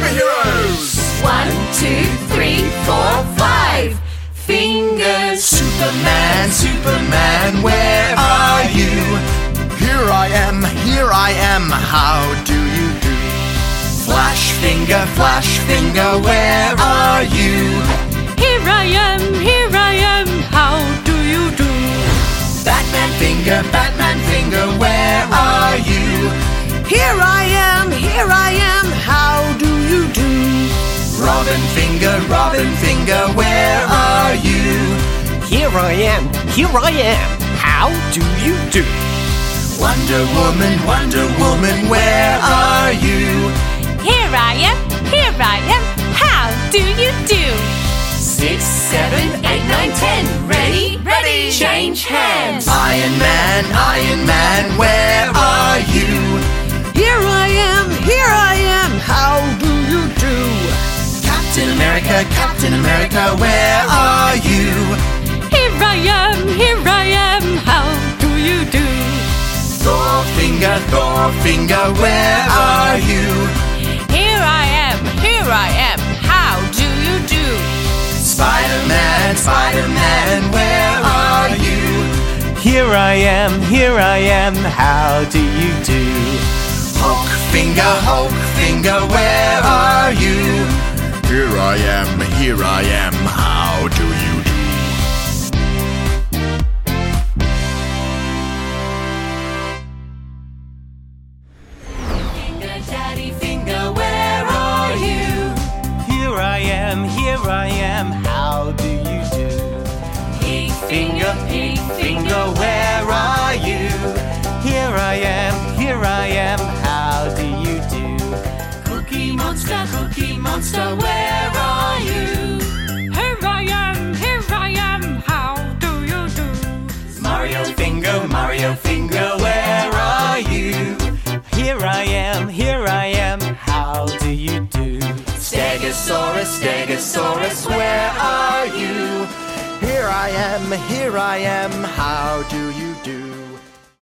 superheroes! One, two, three, four, five! Fingers! Superman, Superman, where are you? Here I am, here I am, how do you do? Flash finger, flash finger, where are you? Here I am, Robin finger, Robin finger, where are you? Here I am, here I am. How do you do? Wonder Woman, Wonder Woman, where are you? Here I am, here I am, how do you do? Six, seven, eight, nine, ten. Ready, ready, change hands. Iron Man, Iron Man, where America, Captain America, where are you? Here I am, here I am, how do you do? Thor finger, Thor finger, where are you? Here I am, here I am, how do you do? Spider-Man, Spider-Man, where are you? Here I am, here I am. How do you do? Hulk finger, Hulk finger, where are you? Here I am, here I am, how do you do? Finger, daddy finger, where are you? Here I am, here I am. How do you do? Pig finger, pig Finger, where are you? Here I am, here I am. Monster, cookie monster, where are you? Here I am, here I am, how do you do? Mario finger, Mario finger, where are you? Here I am, here I am. How do you do? Stegosaurus, Stegosaurus, where are you? Here I am, here I am, how do you do?